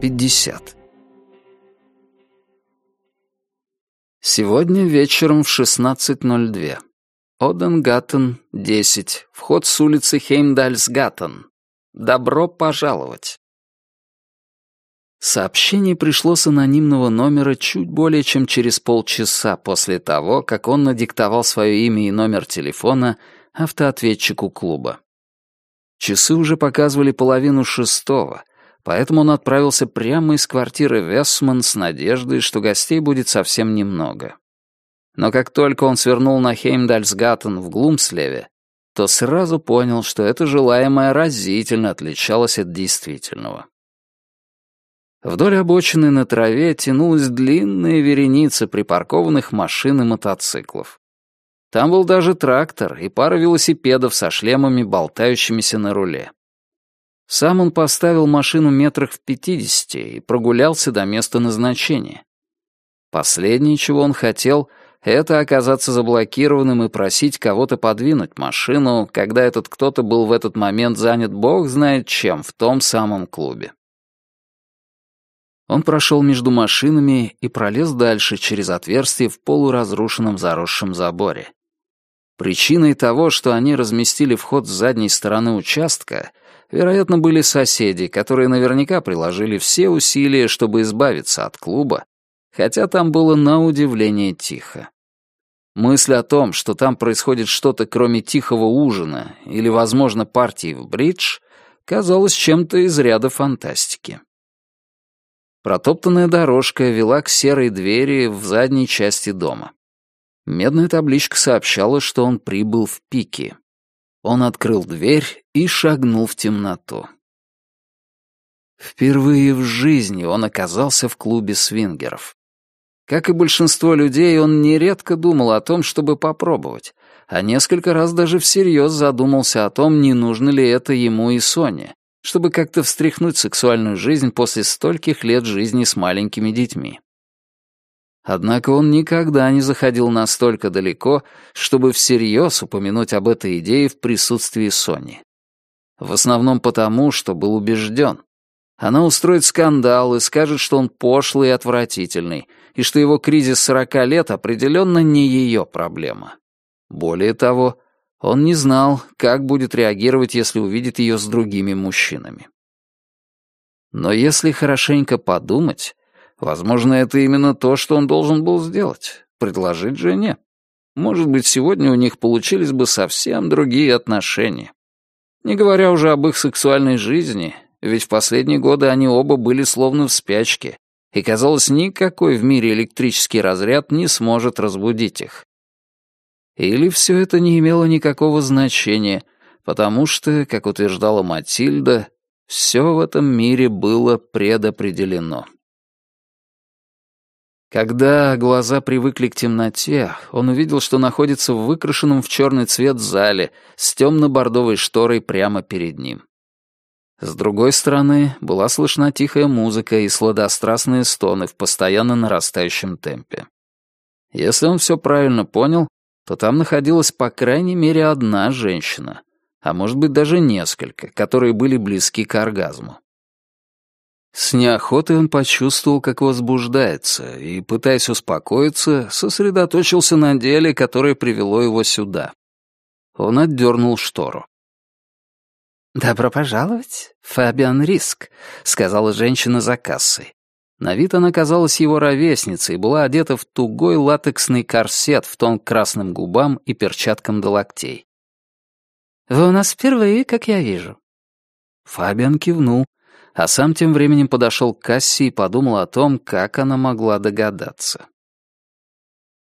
Пятьдесят. Сегодня вечером в 16.02. Оденгаттен, 10. Вход с улицы Хеймдальсгаттен. Добро пожаловать. Сообщение пришло с анонимного номера чуть более чем через полчаса после того, как он надиктовал свое имя и номер телефона автоответчику клуба. Часы уже показывали половину шестого, поэтому он отправился прямо из квартиры Весман с надеждой, что гостей будет совсем немного. Но как только он свернул на Хеймдальсгаттен в Глумслеве, то сразу понял, что это желаемое разительно отличалось от действительного. Вдоль обочины на траве тянулась длинная вереница припаркованных машин и мотоциклов. Там был даже трактор и пара велосипедов со шлемами, болтающимися на руле. Сам он поставил машину метрах в пятидесяти и прогулялся до места назначения. Последнее, чего он хотел, это оказаться заблокированным и просить кого-то подвинуть машину, когда этот кто-то был в этот момент занят бог знает чем в том самом клубе. Он прошел между машинами и пролез дальше через отверстие в полуразрушенном заросшем заборе. Причиной того, что они разместили вход с задней стороны участка, вероятно, были соседи, которые наверняка приложили все усилия, чтобы избавиться от клуба, хотя там было на удивление тихо. Мысль о том, что там происходит что-то кроме тихого ужина или, возможно, партии в бридж, казалась чем-то из ряда фантастики. Протоптанная дорожка вела к серой двери в задней части дома. Медная табличка сообщала, что он прибыл в пике. Он открыл дверь и шагнул в темноту. Впервые в жизни он оказался в клубе свингеров. Как и большинство людей, он нередко думал о том, чтобы попробовать, а несколько раз даже всерьез задумался о том, не нужно ли это ему и Соне, чтобы как-то встряхнуть сексуальную жизнь после стольких лет жизни с маленькими детьми. Однако он никогда не заходил настолько далеко, чтобы всерьез упомянуть об этой идее в присутствии Сони. В основном потому, что был убежден. Она устроит скандал и скажет, что он пошлый и отвратительный, и что его кризис сорока лет определенно не ее проблема. Более того, он не знал, как будет реагировать, если увидит ее с другими мужчинами. Но если хорошенько подумать, возможно, это именно то, что он должен был сделать — предложить жене. Может быть, сегодня у них получились бы совсем другие отношения. Не говоря уже об их сексуальной жизни, ведь в последние годы они оба были словно в спячке, и, казалось, никакой в мире электрический разряд не сможет разбудить их. Или все это не имело никакого значения, потому что, как утверждала Матильда, все в этом мире было предопределено. Когда глаза привыкли к темноте, он увидел, что находится в выкрашенном в черный цвет зале с темно-бордовой шторой прямо перед ним. С другой стороны, была слышна тихая музыка и сладострастные стоны в постоянно нарастающем темпе. Если он все правильно понял, то там находилась по крайней мере одна женщина, а может быть даже несколько, которые были близки к оргазму. С неохотой он почувствовал, как возбуждается, и, пытаясь успокоиться, сосредоточился на деле, которое привело его сюда. Он отдернул штору. «Добро пожаловать, Фабиан Риск», — сказала женщина за кассой. На вид она казалась его ровесницей и была одета в тугой латексный корсет в тон красным губам и перчаткам до локтей. «Вы у нас впервые, как я вижу». Фабиан кивнул, а сам тем временем подошел к кассе и подумал о том, как она могла догадаться.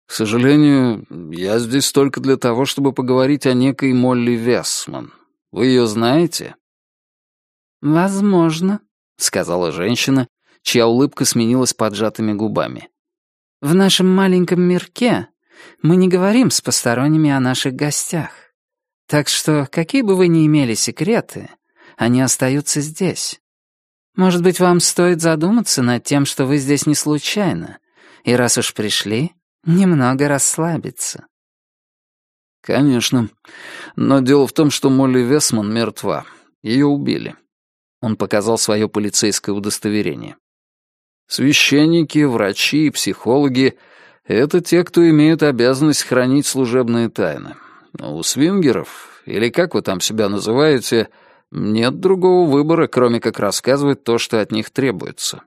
«К сожалению, я здесь только для того, чтобы поговорить о некой Молли Весман. Вы ее знаете?» «Возможно», — сказала женщина чья улыбка сменилась поджатыми губами. «В нашем маленьком мирке мы не говорим с посторонними о наших гостях. Так что, какие бы вы ни имели секреты, они остаются здесь. Может быть, вам стоит задуматься над тем, что вы здесь не случайно, и раз уж пришли, немного расслабиться». «Конечно. Но дело в том, что Молли Весман мертва. Ее убили». Он показал свое полицейское удостоверение. «Священники, врачи психологи — это те, кто имеют обязанность хранить служебные тайны. У свингеров, или как вы там себя называете, нет другого выбора, кроме как рассказывать то, что от них требуется».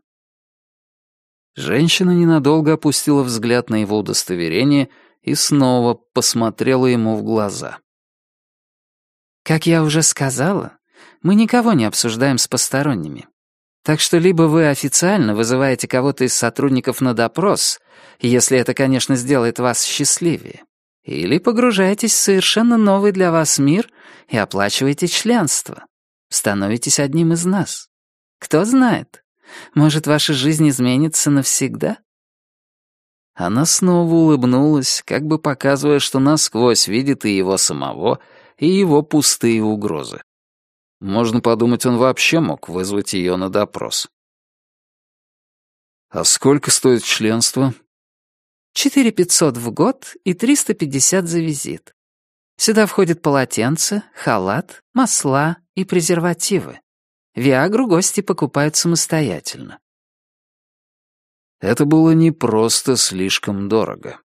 Женщина ненадолго опустила взгляд на его удостоверение — и снова посмотрела ему в глаза. «Как я уже сказала, мы никого не обсуждаем с посторонними. Так что либо вы официально вызываете кого-то из сотрудников на допрос, если это, конечно, сделает вас счастливее, или погружаетесь в совершенно новый для вас мир и оплачиваете членство. Становитесь одним из нас. Кто знает, может, ваша жизнь изменится навсегда?» Она снова улыбнулась, как бы показывая, что насквозь видит и его самого, и его пустые угрозы. Можно подумать, он вообще мог вызвать ее на допрос. «А сколько стоит членство?» «Четыре пятьсот в год и триста пятьдесят за визит. Сюда входит полотенце, халат, масла и презервативы. Виагру гости покупают самостоятельно. Это было не просто слишком дорого.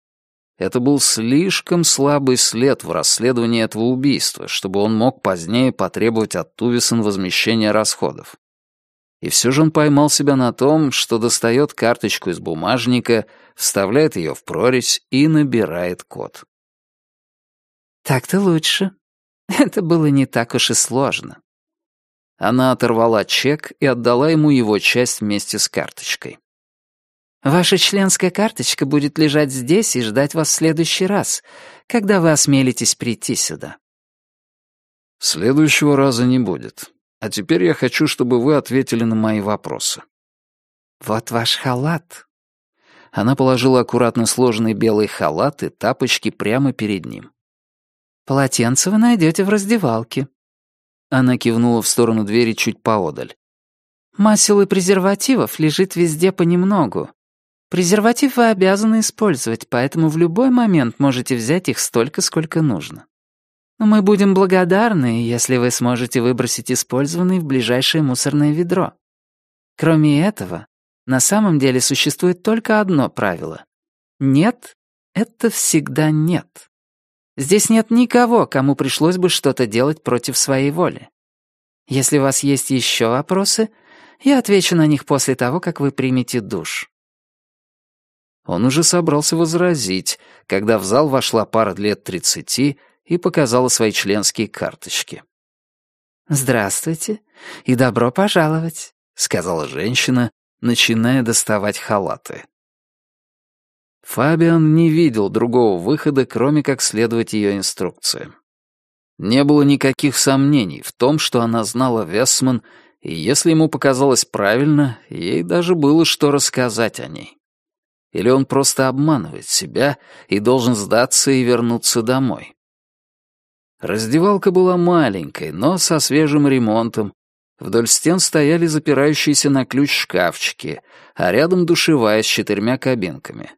Это был слишком слабый след в расследовании этого убийства, чтобы он мог позднее потребовать от Тувисон возмещения расходов. И все же он поймал себя на том, что достает карточку из бумажника, вставляет ее в прорезь и набирает код. «Так-то лучше. Это было не так уж и сложно». Она оторвала чек и отдала ему его часть вместе с карточкой. Ваша членская карточка будет лежать здесь и ждать вас в следующий раз, когда вы осмелитесь прийти сюда». «Следующего раза не будет. А теперь я хочу, чтобы вы ответили на мои вопросы». «Вот ваш халат». Она положила аккуратно сложенный белый халат и тапочки прямо перед ним. «Полотенце вы найдете в раздевалке». Она кивнула в сторону двери чуть поодаль. «Масел и презервативов лежит везде понемногу. Презерватив вы обязаны использовать, поэтому в любой момент можете взять их столько, сколько нужно. Но мы будем благодарны, если вы сможете выбросить использованный в ближайшее мусорное ведро. Кроме этого, на самом деле существует только одно правило. Нет — это всегда нет. Здесь нет никого, кому пришлось бы что-то делать против своей воли. Если у вас есть еще вопросы, я отвечу на них после того, как вы примете душ. Он уже собрался возразить, когда в зал вошла пара лет тридцати и показала свои членские карточки. «Здравствуйте и добро пожаловать», — сказала женщина, начиная доставать халаты. Фабиан не видел другого выхода, кроме как следовать ее инструкциям. Не было никаких сомнений в том, что она знала Весман, и если ему показалось правильно, ей даже было что рассказать о ней. Или он просто обманывает себя и должен сдаться и вернуться домой? Раздевалка была маленькой, но со свежим ремонтом. Вдоль стен стояли запирающиеся на ключ шкафчики, а рядом душевая с четырьмя кабинками.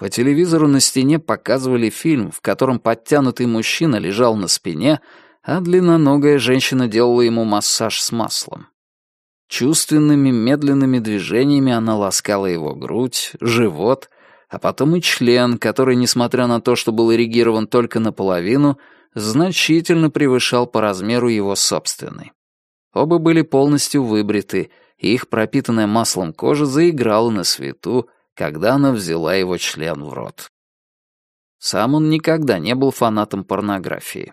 По телевизору на стене показывали фильм, в котором подтянутый мужчина лежал на спине, а длинноногая женщина делала ему массаж с маслом. Чувственными медленными движениями она ласкала его грудь, живот, а потом и член, который, несмотря на то, что был эрегирован только наполовину, значительно превышал по размеру его собственный. Оба были полностью выбриты, и их пропитанная маслом кожа заиграла на свету, когда она взяла его член в рот. Сам он никогда не был фанатом порнографии.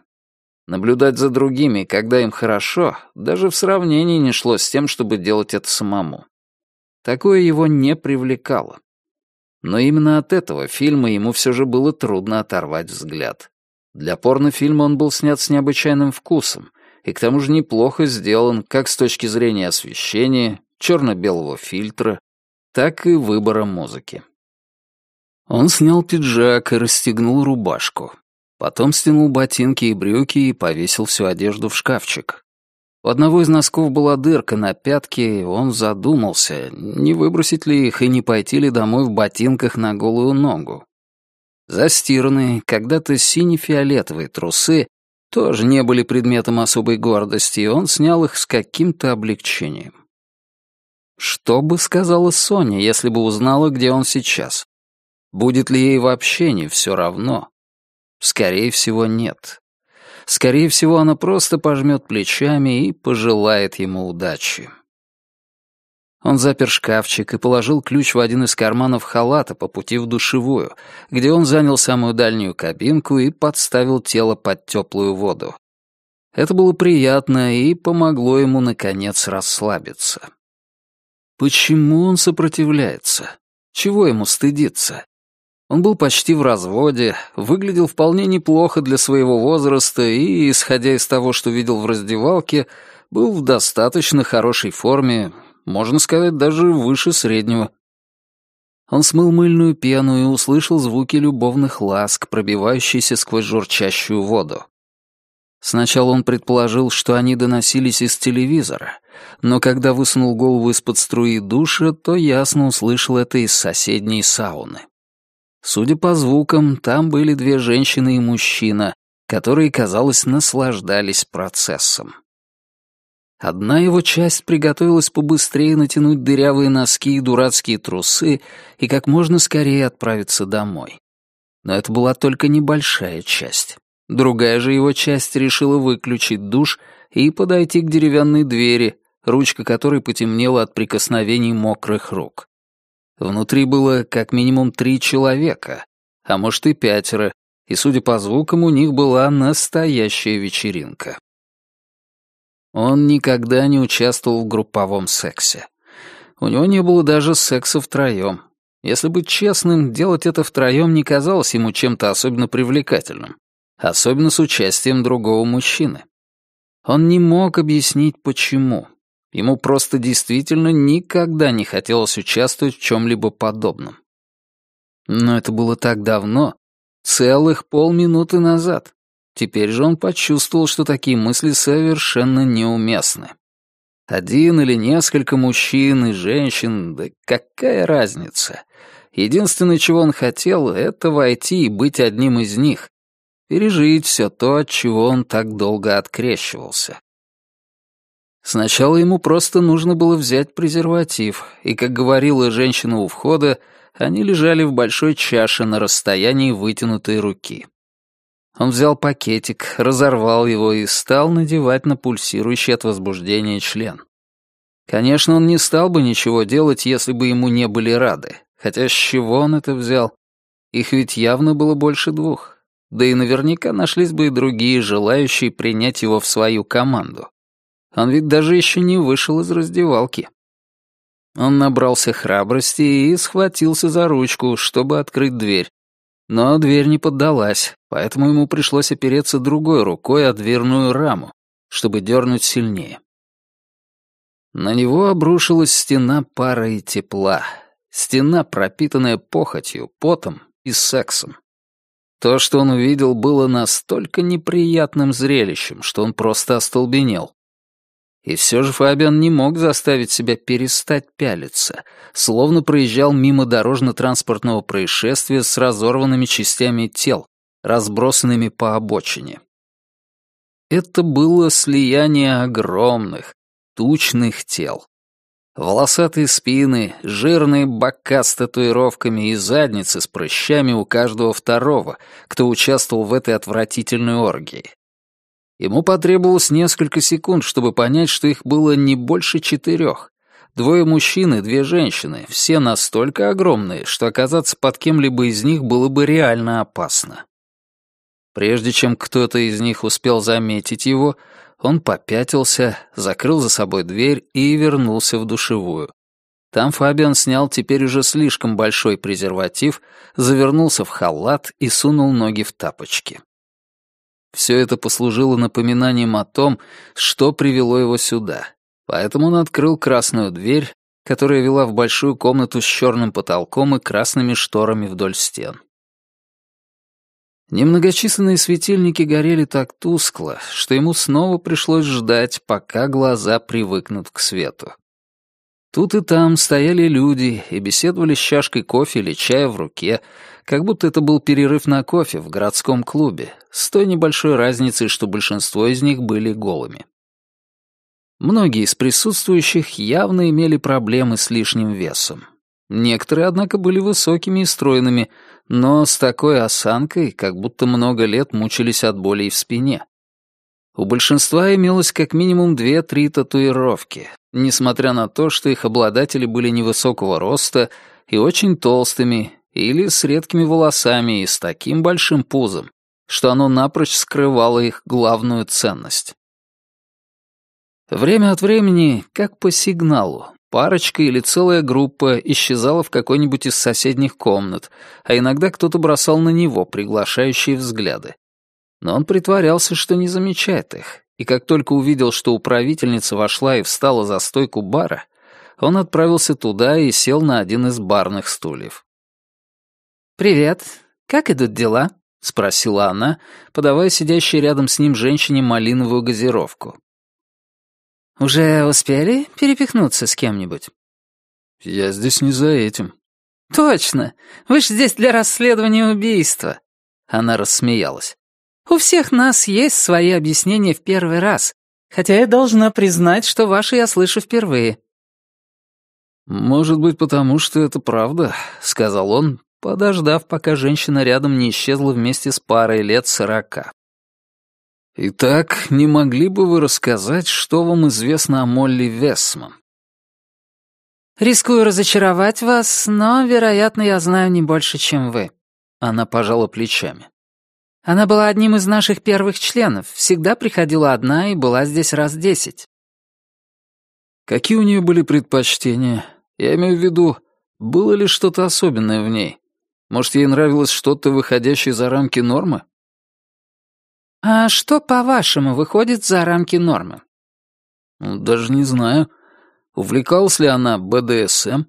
Наблюдать за другими, когда им хорошо, даже в сравнении не шло с тем, чтобы делать это самому. Такое его не привлекало. Но именно от этого фильма ему все же было трудно оторвать взгляд. Для порнофильма он был снят с необычайным вкусом, и к тому же неплохо сделан как с точки зрения освещения, черно-белого фильтра, так и выбора музыки. Он снял пиджак и расстегнул рубашку. Потом стянул ботинки и брюки и повесил всю одежду в шкафчик. У одного из носков была дырка на пятке, и он задумался, не выбросить ли их и не пойти ли домой в ботинках на голую ногу. Застиранные, когда-то сине-фиолетовые трусы тоже не были предметом особой гордости, и он снял их с каким-то облегчением. Что бы сказала Соня, если бы узнала, где он сейчас? Будет ли ей вообще не все равно? Скорее всего, нет. Скорее всего, она просто пожмет плечами и пожелает ему удачи. Он запер шкафчик и положил ключ в один из карманов халата по пути в душевую, где он занял самую дальнюю кабинку и подставил тело под теплую воду. Это было приятно и помогло ему, наконец, расслабиться. Почему он сопротивляется? Чего ему стыдиться? Он был почти в разводе, выглядел вполне неплохо для своего возраста и, исходя из того, что видел в раздевалке, был в достаточно хорошей форме, можно сказать, даже выше среднего. Он смыл мыльную пену и услышал звуки любовных ласк, пробивающиеся сквозь журчащую воду. Сначала он предположил, что они доносились из телевизора, но когда высунул голову из-под струи душа, то ясно услышал это из соседней сауны. Судя по звукам, там были две женщины и мужчина, которые, казалось, наслаждались процессом. Одна его часть приготовилась побыстрее натянуть дырявые носки и дурацкие трусы и как можно скорее отправиться домой. Но это была только небольшая часть. Другая же его часть решила выключить душ и подойти к деревянной двери, ручка которой потемнела от прикосновений мокрых рук. Внутри было как минимум три человека, а может и пятеро, и, судя по звукам, у них была настоящая вечеринка. Он никогда не участвовал в групповом сексе. У него не было даже секса втроем. Если быть честным, делать это втроем не казалось ему чем-то особенно привлекательным, особенно с участием другого мужчины. Он не мог объяснить, почему. Ему просто действительно никогда не хотелось участвовать в чем-либо подобном. Но это было так давно, целых полминуты назад. Теперь же он почувствовал, что такие мысли совершенно неуместны. Один или несколько мужчин и женщин, да какая разница? Единственное, чего он хотел, это войти и быть одним из них, пережить все то, от чего он так долго открещивался. Сначала ему просто нужно было взять презерватив, и, как говорила женщина у входа, они лежали в большой чаше на расстоянии вытянутой руки. Он взял пакетик, разорвал его и стал надевать на пульсирующий от возбуждения член. Конечно, он не стал бы ничего делать, если бы ему не были рады. Хотя с чего он это взял? Их ведь явно было больше двух. Да и наверняка нашлись бы и другие, желающие принять его в свою команду. Он ведь даже еще не вышел из раздевалки. Он набрался храбрости и схватился за ручку, чтобы открыть дверь. Но дверь не поддалась, поэтому ему пришлось опереться другой рукой о дверную раму, чтобы дернуть сильнее. На него обрушилась стена пара и тепла. Стена, пропитанная похотью, потом и сексом. То, что он увидел, было настолько неприятным зрелищем, что он просто остолбенел. И все же Фабиан не мог заставить себя перестать пялиться, словно проезжал мимо дорожно-транспортного происшествия с разорванными частями тел, разбросанными по обочине. Это было слияние огромных, тучных тел. Волосатые спины, жирные бока с татуировками и задницы с прыщами у каждого второго, кто участвовал в этой отвратительной оргии. Ему потребовалось несколько секунд, чтобы понять, что их было не больше четырех. Двое мужчин и две женщины, все настолько огромные, что оказаться под кем-либо из них было бы реально опасно. Прежде чем кто-то из них успел заметить его, он попятился, закрыл за собой дверь и вернулся в душевую. Там Фабиан снял теперь уже слишком большой презерватив, завернулся в халат и сунул ноги в тапочки. Все это послужило напоминанием о том, что привело его сюда. Поэтому он открыл красную дверь, которая вела в большую комнату с черным потолком и красными шторами вдоль стен. Немногочисленные светильники горели так тускло, что ему снова пришлось ждать, пока глаза привыкнут к свету. Тут и там стояли люди и беседовали с чашкой кофе или чая в руке, как будто это был перерыв на кофе в городском клубе, с той небольшой разницей, что большинство из них были голыми. Многие из присутствующих явно имели проблемы с лишним весом. Некоторые, однако, были высокими и стройными, но с такой осанкой, как будто много лет мучились от болей в спине. У большинства имелось как минимум две-три татуировки, несмотря на то, что их обладатели были невысокого роста и очень толстыми, или с редкими волосами и с таким большим пузом, что оно напрочь скрывало их главную ценность. Время от времени, как по сигналу, парочка или целая группа исчезала в какой-нибудь из соседних комнат, а иногда кто-то бросал на него приглашающие взгляды. Но он притворялся, что не замечает их, и как только увидел, что управительница вошла и встала за стойку бара, он отправился туда и сел на один из барных стульев. «Привет. Как идут дела?» — спросила она, подавая сидящей рядом с ним женщине малиновую газировку. «Уже успели перепихнуться с кем-нибудь?» «Я здесь не за этим». «Точно! Вы ж здесь для расследования убийства!» Она рассмеялась. «У всех нас есть свои объяснения в первый раз, хотя я должна признать, что ваши я слышу впервые». «Может быть, потому что это правда», — сказал он, подождав, пока женщина рядом не исчезла вместе с парой лет сорока. «Итак, не могли бы вы рассказать, что вам известно о Молли Весман?» «Рискую разочаровать вас, но, вероятно, я знаю не больше, чем вы». Она пожала плечами. «Она была одним из наших первых членов, всегда приходила одна и была здесь раз десять». «Какие у нее были предпочтения? Я имею в виду, было ли что-то особенное в ней? Может, ей нравилось что-то, выходящее за рамки нормы?» «А что, по-вашему, выходит за рамки нормы?» ну, «Даже не знаю. Увлекалась ли она БДСМ?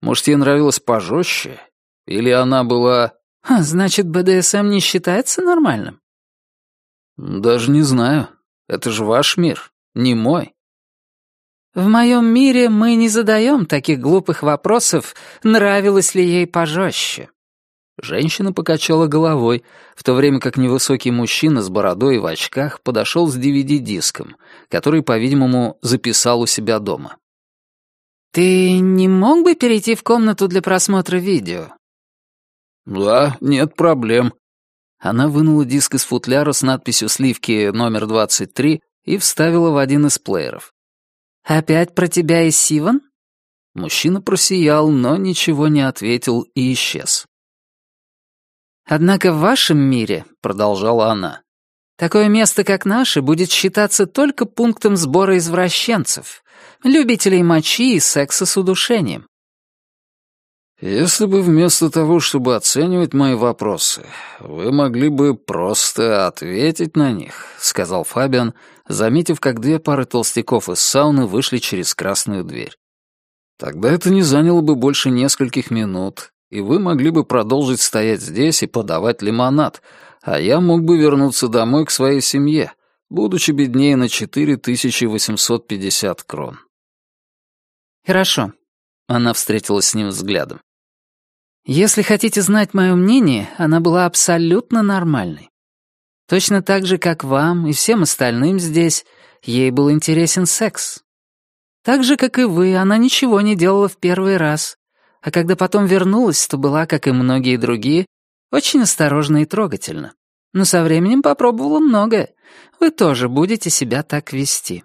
Может, ей нравилось пожестче? Или она была...» «Значит, БДСМ не считается нормальным?» «Даже не знаю. Это же ваш мир, не мой». «В моем мире мы не задаем таких глупых вопросов, нравилось ли ей пожестче. Женщина покачала головой, в то время как невысокий мужчина с бородой и в очках подошел с DVD-диском, который, по-видимому, записал у себя дома. «Ты не мог бы перейти в комнату для просмотра видео?» «Да, нет проблем». Она вынула диск из футляра с надписью «Сливки номер 23» и вставила в один из плееров. «Опять про тебя и Сиван?» Мужчина просиял, но ничего не ответил и исчез. «Однако в вашем мире», — продолжала она, «такое место, как наше, будет считаться только пунктом сбора извращенцев, любителей мочи и секса с удушением». «Если бы вместо того, чтобы оценивать мои вопросы, вы могли бы просто ответить на них», — сказал Фабиан, заметив, как две пары толстяков из сауны вышли через красную дверь. «Тогда это не заняло бы больше нескольких минут, и вы могли бы продолжить стоять здесь и подавать лимонад, а я мог бы вернуться домой к своей семье, будучи беднее на 4850 крон. Хорошо. Она встретилась с ним взглядом. Если хотите знать мое мнение, она была абсолютно нормальной. Точно так же, как вам и всем остальным здесь, ей был интересен секс. Так же, как и вы, она ничего не делала в первый раз, а когда потом вернулась, то была, как и многие другие, очень осторожна и трогательна. Но со временем попробовала многое. Вы тоже будете себя так вести.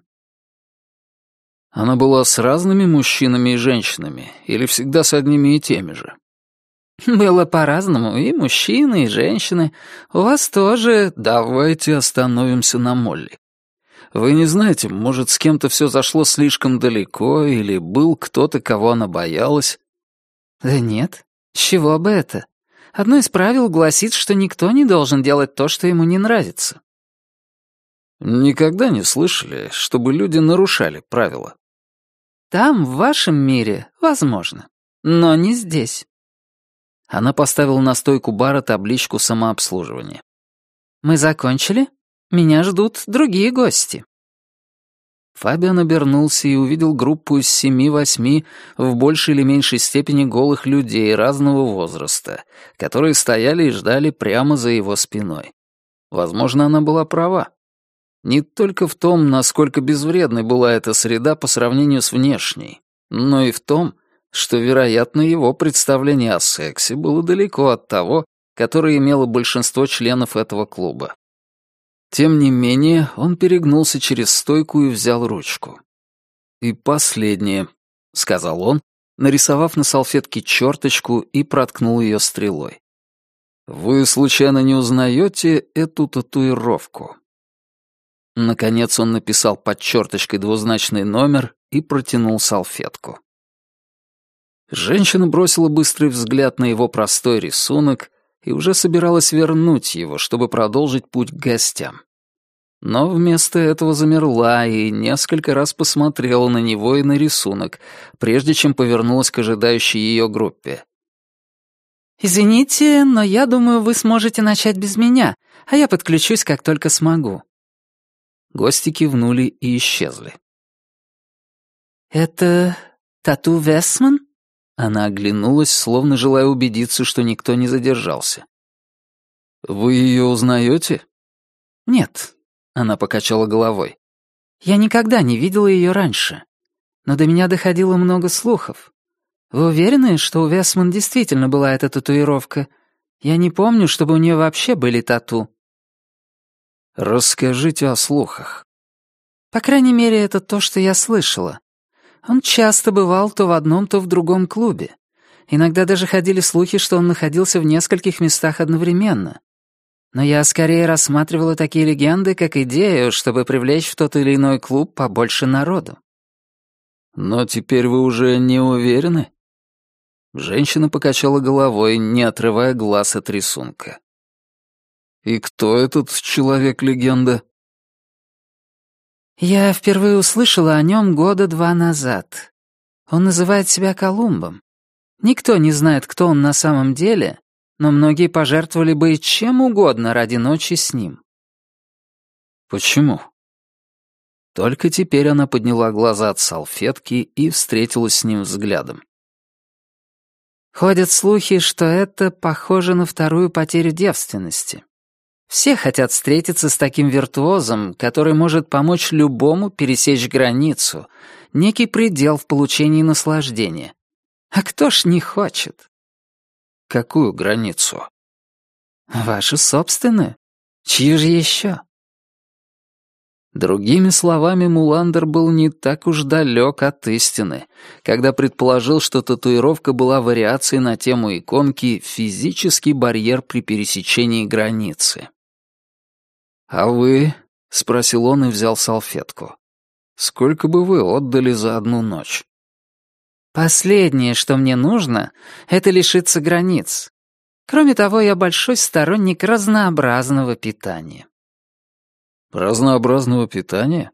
Она была с разными мужчинами и женщинами, или всегда с одними и теми же? Было по-разному, и мужчины, и женщины. У вас тоже... Давайте остановимся на Молли. Вы не знаете, может, с кем-то все зашло слишком далеко, или был кто-то, кого она боялась? Да нет, с чего бы это? Одно из правил гласит, что никто не должен делать то, что ему не нравится. Никогда не слышали, чтобы люди нарушали правила? Там, в вашем мире, возможно, но не здесь. Она поставила на стойку бара табличку самообслуживания. «Мы закончили? Меня ждут другие гости». Фабиан обернулся и увидел группу из семи-восьми в большей или меньшей степени голых людей разного возраста, которые стояли и ждали прямо за его спиной. Возможно, она была права. Не только в том, насколько безвредной была эта среда по сравнению с внешней, но и в том, что, вероятно, его представление о сексе было далеко от того, которое имело большинство членов этого клуба. Тем не менее, он перегнулся через стойку и взял ручку. «И последнее», — сказал он, нарисовав на салфетке черточку и проткнул ее стрелой. «Вы случайно не узнаете эту татуировку?» Наконец он написал под черточкой двузначный номер и протянул салфетку. Женщина бросила быстрый взгляд на его простой рисунок и уже собиралась вернуть его, чтобы продолжить путь к гостям. Но вместо этого замерла и несколько раз посмотрела на него и на рисунок, прежде чем повернулась к ожидающей ее группе. «Извините, но я думаю, вы сможете начать без меня, а я подключусь, как только смогу». Гости кивнули и исчезли. «Это Тату Весман?» Она оглянулась, словно желая убедиться, что никто не задержался. «Вы ее узнаете?» «Нет», — она покачала головой. «Я никогда не видела ее раньше. Но до меня доходило много слухов. Вы уверены, что у Весман действительно была эта татуировка? Я не помню, чтобы у нее вообще были тату». «Расскажите о слухах». «По крайней мере, это то, что я слышала. Он часто бывал то в одном, то в другом клубе. Иногда даже ходили слухи, что он находился в нескольких местах одновременно. Но я скорее рассматривала такие легенды как идею, чтобы привлечь в тот или иной клуб побольше народу. «Но теперь вы уже не уверены?» Женщина покачала головой, не отрывая глаз от рисунка. «И кто этот человек-легенда?» Я впервые услышала о нем года два назад. Он называет себя Колумбом. Никто не знает, кто он на самом деле, но многие пожертвовали бы чем угодно ради ночи с ним. Почему? Только теперь она подняла глаза от салфетки и встретилась с ним взглядом. Ходят слухи, что это похоже на вторую потерю девственности. Все хотят встретиться с таким виртуозом, который может помочь любому пересечь границу, некий предел в получении наслаждения. А кто ж не хочет? Какую границу? Вашу собственную. Чью же еще? Другими словами, Муландер был не так уж далек от истины, когда предположил, что татуировка была вариацией на тему иконки «физический барьер при пересечении границы». «А вы?» — спросил он и взял салфетку. «Сколько бы вы отдали за одну ночь?» «Последнее, что мне нужно, это лишиться границ. Кроме того, я большой сторонник разнообразного питания». «Разнообразного питания?»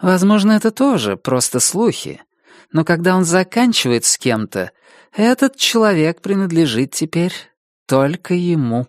Возможно, это тоже просто слухи. Но когда он заканчивает с кем-то, этот человек принадлежит теперь только ему.